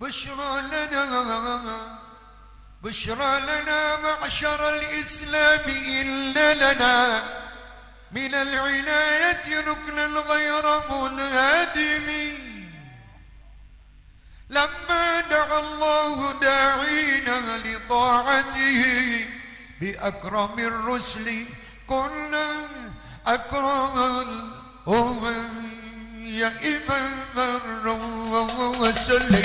بشرى لنا بشرى لنا معشر الإسلام إلا لنا. من العناية ركنا غير منهدم. لما دعا الله داعينا لطاعته بأكرم الرسل كنا أكرم الأمم يا إمام الرسل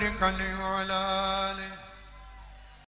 خالقا ولا